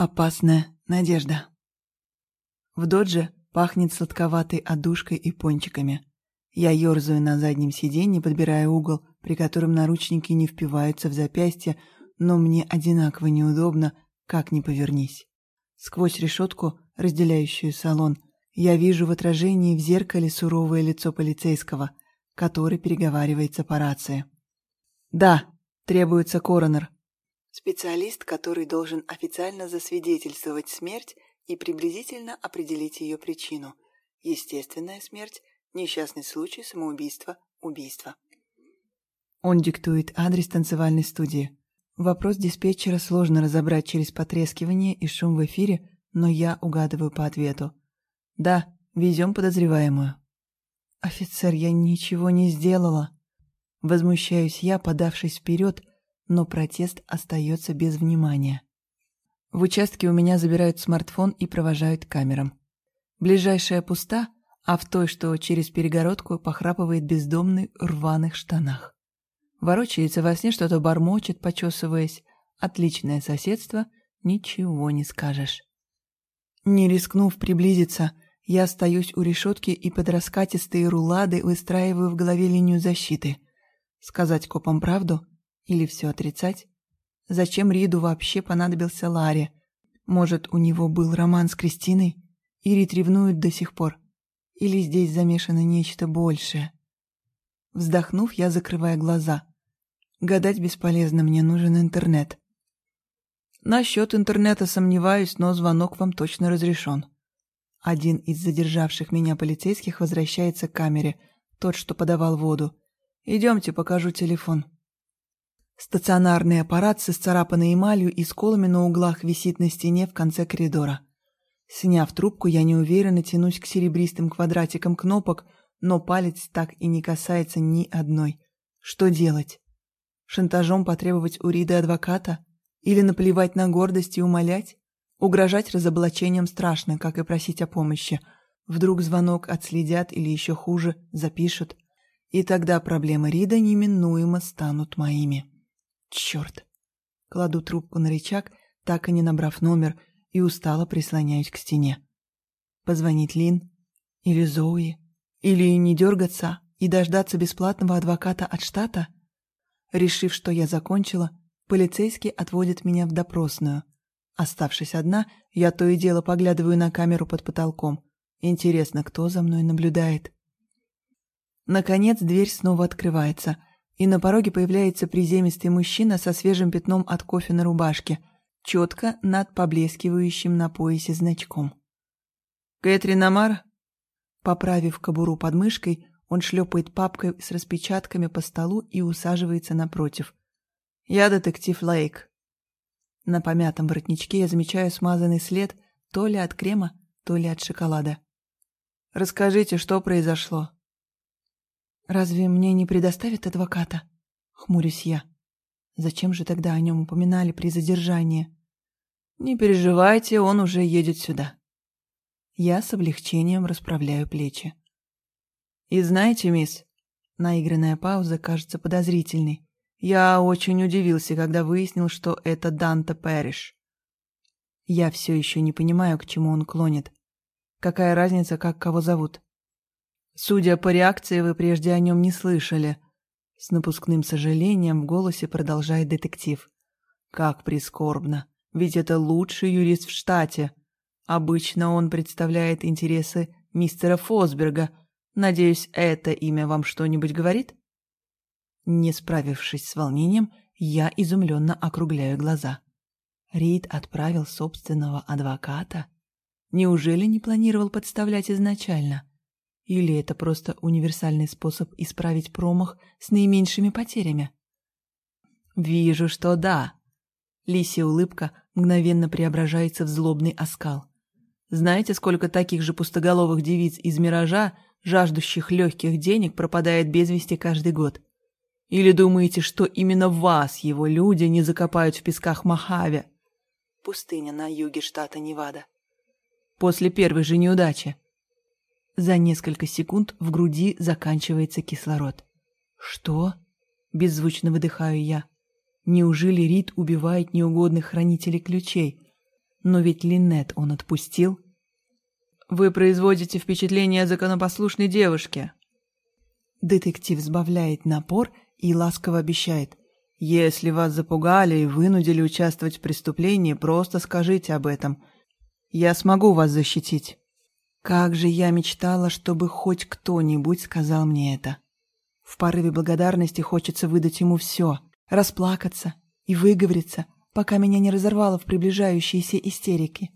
Опасная надежда. В додже пахнет сладковатой одушкой и пончиками. Я ерзаю на заднем сиденье, подбирая угол, при котором наручники не впиваются в запястье, но мне одинаково неудобно, как ни повернись. Сквозь решетку, разделяющую салон, я вижу в отражении в зеркале суровое лицо полицейского, который переговаривается по рации. «Да, требуется коронер», Специалист, который должен официально засвидетельствовать смерть и приблизительно определить ее причину. Естественная смерть, несчастный случай, самоубийство, убийство. Он диктует адрес танцевальной студии. Вопрос диспетчера сложно разобрать через потрескивание и шум в эфире, но я угадываю по ответу. «Да, везем подозреваемую». «Офицер, я ничего не сделала». Возмущаюсь я, подавшись вперед, но протест остается без внимания. В участке у меня забирают смартфон и провожают камерам. Ближайшая пуста, а в той, что через перегородку, похрапывает бездомный в рваных штанах. Ворочается во сне, что-то бормочет, почесываясь. Отличное соседство, ничего не скажешь. Не рискнув приблизиться, я остаюсь у решетки и под раскатистые рулады выстраиваю в голове линию защиты. Сказать копам правду — или все отрицать? Зачем Риду вообще понадобился Ларе? Может, у него был роман с Кристиной? И Рид ревнует до сих пор? Или здесь замешано нечто большее? Вздохнув, я закрываю глаза. Гадать бесполезно, мне нужен интернет. Насчет интернета сомневаюсь, но звонок вам точно разрешен. Один из задержавших меня полицейских возвращается к камере, тот, что подавал воду. Идемте, покажу телефон. Стационарный аппарат с исцарапанной эмалью и сколами на углах висит на стене в конце коридора. Сняв трубку, я неуверенно тянусь к серебристым квадратикам кнопок, но палец так и не касается ни одной. Что делать? Шантажом потребовать у Риды адвоката? Или наплевать на гордость и умолять? Угрожать разоблачением страшно, как и просить о помощи. Вдруг звонок отследят или еще хуже, запишут. И тогда проблемы Рида неминуемо станут моими. Черт! Кладу трубку на рычаг, так и не набрав номер, и устало прислоняюсь к стене. Позвонить Лин? Или Зои? Или не дергаться и дождаться бесплатного адвоката от штата? Решив, что я закончила, полицейский отводит меня в допросную. Оставшись одна, я то и дело поглядываю на камеру под потолком. Интересно, кто за мной наблюдает? Наконец дверь снова открывается — и на пороге появляется приземистый мужчина со свежим пятном от кофе на рубашке, четко над поблескивающим на поясе значком. «Кэтрин Амар?» Поправив кобуру под мышкой, он шлепает папкой с распечатками по столу и усаживается напротив. «Я детектив Лейк». На помятом воротничке я замечаю смазанный след то ли от крема, то ли от шоколада. «Расскажите, что произошло?» «Разве мне не предоставят адвоката?» — хмурюсь я. «Зачем же тогда о нем упоминали при задержании?» «Не переживайте, он уже едет сюда». Я с облегчением расправляю плечи. «И знаете, мисс...» Наигранная пауза кажется подозрительной. «Я очень удивился, когда выяснил, что это Данте Пэриш». Я все еще не понимаю, к чему он клонит. Какая разница, как кого зовут? Судя по реакции, вы прежде о нем не слышали. С напускным сожалением в голосе продолжает детектив. Как прискорбно. Ведь это лучший юрист в штате. Обычно он представляет интересы мистера Фосберга. Надеюсь, это имя вам что-нибудь говорит? Не справившись с волнением, я изумленно округляю глаза. Рид отправил собственного адвоката? Неужели не планировал подставлять изначально? Или это просто универсальный способ исправить промах с наименьшими потерями? Вижу, что да. Лисия улыбка мгновенно преображается в злобный оскал. Знаете, сколько таких же пустоголовых девиц из «Миража», жаждущих легких денег, пропадает без вести каждый год? Или думаете, что именно вас его люди не закопают в песках Мохаве? Пустыня на юге штата Невада. После первой же неудачи. За несколько секунд в груди заканчивается кислород. «Что?» — беззвучно выдыхаю я. «Неужели Рид убивает неугодных хранителей ключей?» Но ведь Линет он отпустил. «Вы производите впечатление законопослушной девушки». Детектив сбавляет напор и ласково обещает. «Если вас запугали и вынудили участвовать в преступлении, просто скажите об этом. Я смогу вас защитить». Как же я мечтала, чтобы хоть кто-нибудь сказал мне это. В порыве благодарности хочется выдать ему все, расплакаться и выговориться, пока меня не разорвало в приближающиеся истерики.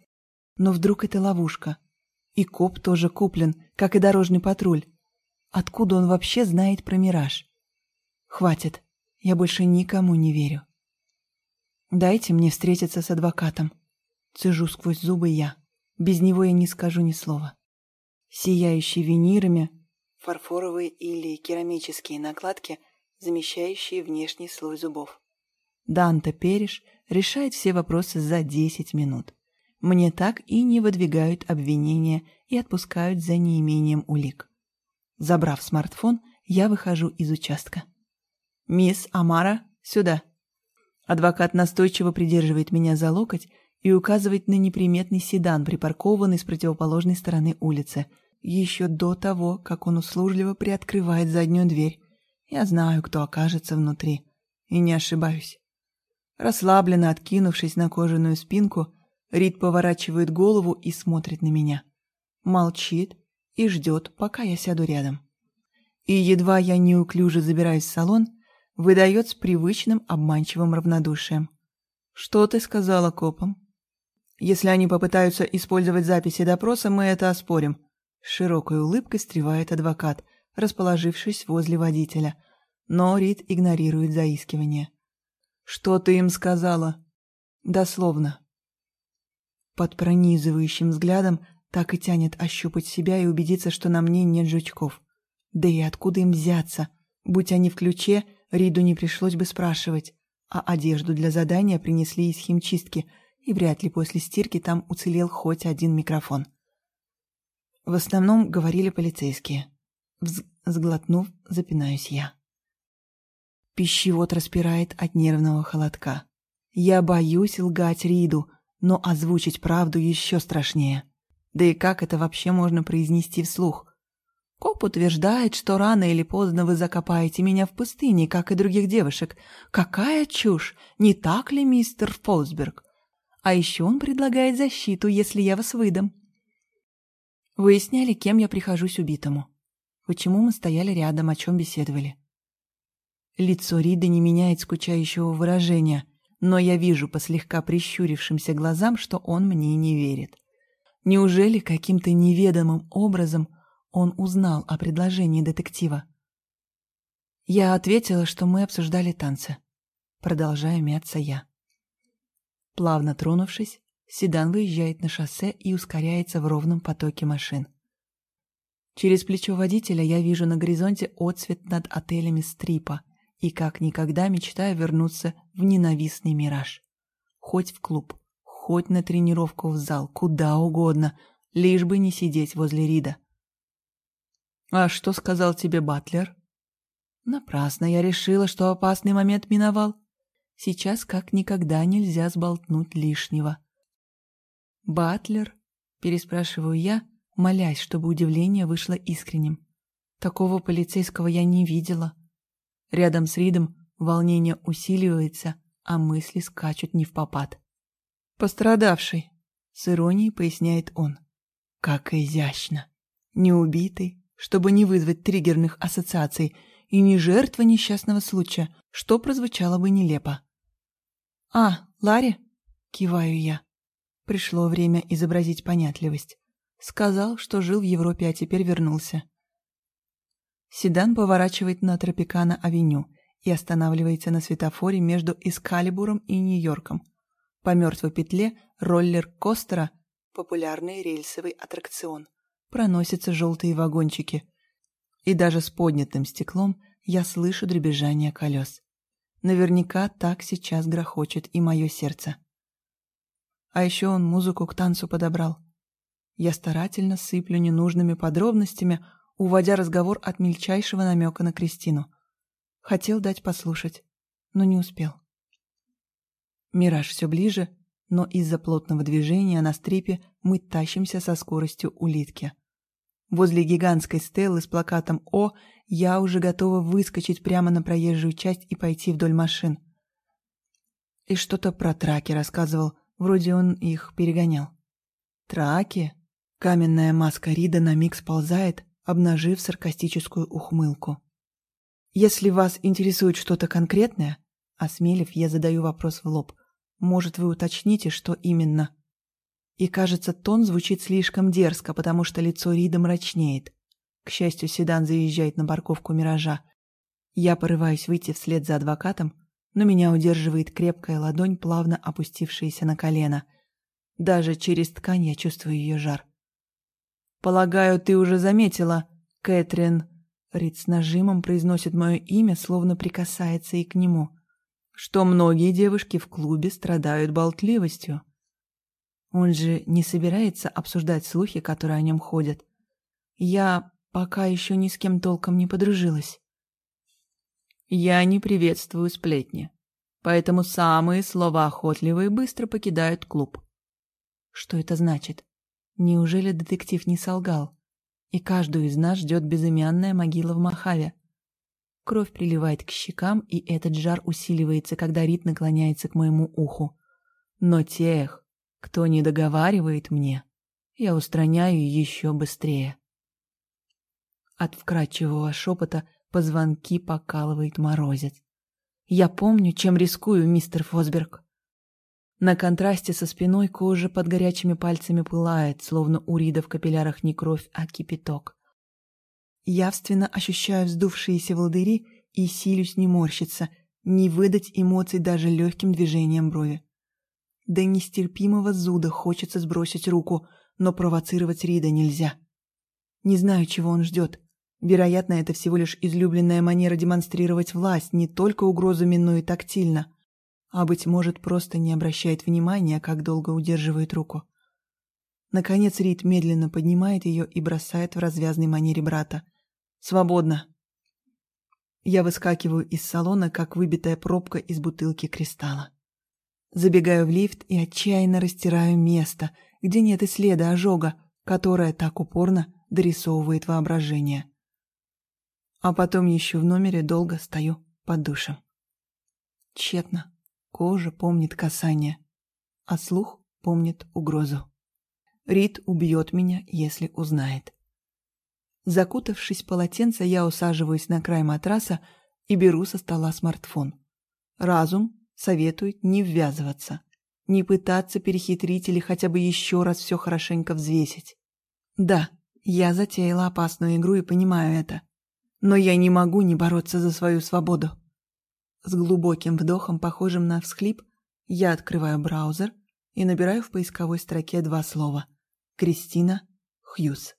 Но вдруг это ловушка. И коп тоже куплен, как и дорожный патруль. Откуда он вообще знает про мираж? Хватит, я больше никому не верю. Дайте мне встретиться с адвокатом. Цежу сквозь зубы я. Без него я не скажу ни слова. Сияющие винирами, фарфоровые или керамические накладки, замещающие внешний слой зубов. Данте Переш решает все вопросы за 10 минут. Мне так и не выдвигают обвинения и отпускают за неимением улик. Забрав смартфон, я выхожу из участка. «Мисс Амара, сюда!» Адвокат настойчиво придерживает меня за локоть и указывает на неприметный седан, припаркованный с противоположной стороны улицы, еще до того, как он услужливо приоткрывает заднюю дверь. Я знаю, кто окажется внутри, и не ошибаюсь. Расслабленно откинувшись на кожаную спинку, Рид поворачивает голову и смотрит на меня. Молчит и ждет, пока я сяду рядом. И едва я неуклюже забираюсь в салон, выдает с привычным обманчивым равнодушием. «Что ты сказала копам?» «Если они попытаются использовать записи допроса, мы это оспорим», широкой улыбкой стревает адвокат, расположившись возле водителя. Но Рид игнорирует заискивание. «Что ты им сказала?» «Дословно». Под пронизывающим взглядом так и тянет ощупать себя и убедиться, что на мне нет жучков. Да и откуда им взяться? Будь они в ключе, Риду не пришлось бы спрашивать. А одежду для задания принесли из химчистки, и вряд ли после стирки там уцелел хоть один микрофон. В основном говорили полицейские. Вз сглотнув, запинаюсь я. Пищевод распирает от нервного холодка. Я боюсь лгать Риду, но озвучить правду еще страшнее. Да и как это вообще можно произнести вслух? Коп утверждает, что рано или поздно вы закопаете меня в пустыне, как и других девушек. Какая чушь! Не так ли, мистер Фолсберг? А еще он предлагает защиту, если я вас выдам. Выясняли, кем я прихожусь убитому. Почему мы стояли рядом, о чем беседовали. Лицо Риды не меняет скучающего выражения, но я вижу по слегка прищурившимся глазам, что он мне не верит. Неужели каким-то неведомым образом он узнал о предложении детектива? Я ответила, что мы обсуждали танцы. Продолжаю мяться я. Плавно тронувшись, седан выезжает на шоссе и ускоряется в ровном потоке машин. Через плечо водителя я вижу на горизонте отцвет над отелями Стрипа — и как никогда мечтаю вернуться в ненавистный мираж. Хоть в клуб, хоть на тренировку в зал, куда угодно, лишь бы не сидеть возле Рида. «А что сказал тебе Батлер?» Напрасно я решила, что опасный момент миновал. Сейчас как никогда нельзя сболтнуть лишнего. «Батлер?» — переспрашиваю я, молясь, чтобы удивление вышло искренним. Такого полицейского я не видела. Рядом с Ридом волнение усиливается, а мысли скачут не в попад. «Пострадавший», — с иронией поясняет он. «Как изящно! Не убитый, чтобы не вызвать триггерных ассоциаций, и не жертва несчастного случая, что прозвучало бы нелепо». «А, Ларри?» — киваю я. Пришло время изобразить понятливость. Сказал, что жил в Европе, а теперь вернулся. Седан поворачивает на Тропикана-авеню и останавливается на светофоре между Эскалибуром и Нью-Йорком. По мертвой петле роллер-костера, популярный рельсовый аттракцион, проносятся желтые вагончики. И даже с поднятым стеклом я слышу дребезжание колес. Наверняка так сейчас грохочет и мое сердце. А еще он музыку к танцу подобрал. Я старательно сыплю ненужными подробностями, уводя разговор от мельчайшего намека на Кристину. Хотел дать послушать, но не успел. Мираж все ближе, но из-за плотного движения на стрипе мы тащимся со скоростью улитки. Возле гигантской стелы с плакатом «О» я уже готова выскочить прямо на проезжую часть и пойти вдоль машин. И что-то про траки рассказывал, вроде он их перегонял. Траки? Каменная маска Рида на миг сползает, обнажив саркастическую ухмылку. Если вас интересует что-то конкретное, осмелив, я задаю вопрос в лоб. Может, вы уточните, что именно? И, кажется, тон звучит слишком дерзко, потому что лицо Рида мрачнеет. К счастью, седан заезжает на парковку «Миража». Я порываюсь выйти вслед за адвокатом, но меня удерживает крепкая ладонь, плавно опустившаяся на колено. Даже через ткань я чувствую ее жар. «Полагаю, ты уже заметила, Кэтрин...» Рид с нажимом произносит мое имя, словно прикасается и к нему что многие девушки в клубе страдают болтливостью. Он же не собирается обсуждать слухи, которые о нем ходят. Я пока еще ни с кем толком не подружилась. Я не приветствую сплетни, поэтому самые словоохотливые быстро покидают клуб. Что это значит? Неужели детектив не солгал? И каждую из нас ждет безымянная могила в Махаве. Кровь приливает к щекам, и этот жар усиливается, когда Рит наклоняется к моему уху. Но тех, кто не договаривает мне, я устраняю еще быстрее. От вкрадчивого шепота позвонки покалывает морозец. Я помню, чем рискую, мистер Фосберг. На контрасте со спиной кожа под горячими пальцами пылает, словно у Рида в капиллярах не кровь, а кипяток. Явственно ощущаю вздувшиеся волдыри и силюсь не морщиться, не выдать эмоций даже легким движением брови. До нестерпимого зуда хочется сбросить руку, но провоцировать Рида нельзя. Не знаю, чего он ждет. Вероятно, это всего лишь излюбленная манера демонстрировать власть, не только угрозу минует тактильно, а, быть может, просто не обращает внимания, как долго удерживает руку. Наконец Рид медленно поднимает ее и бросает в развязной манере брата. «Свободно!» Я выскакиваю из салона, как выбитая пробка из бутылки кристалла. Забегаю в лифт и отчаянно растираю место, где нет и следа ожога, которое так упорно дорисовывает воображение. А потом еще в номере долго стою под душем. Тщетно. Кожа помнит касание, а слух помнит угрозу. Рид убьет меня, если узнает. Закутавшись в полотенце, я усаживаюсь на край матраса и беру со стола смартфон. Разум советует не ввязываться, не пытаться перехитрить или хотя бы еще раз все хорошенько взвесить. Да, я затеяла опасную игру и понимаю это. Но я не могу не бороться за свою свободу. С глубоким вдохом, похожим на всхлип, я открываю браузер и набираю в поисковой строке два слова Кристина Хьюз.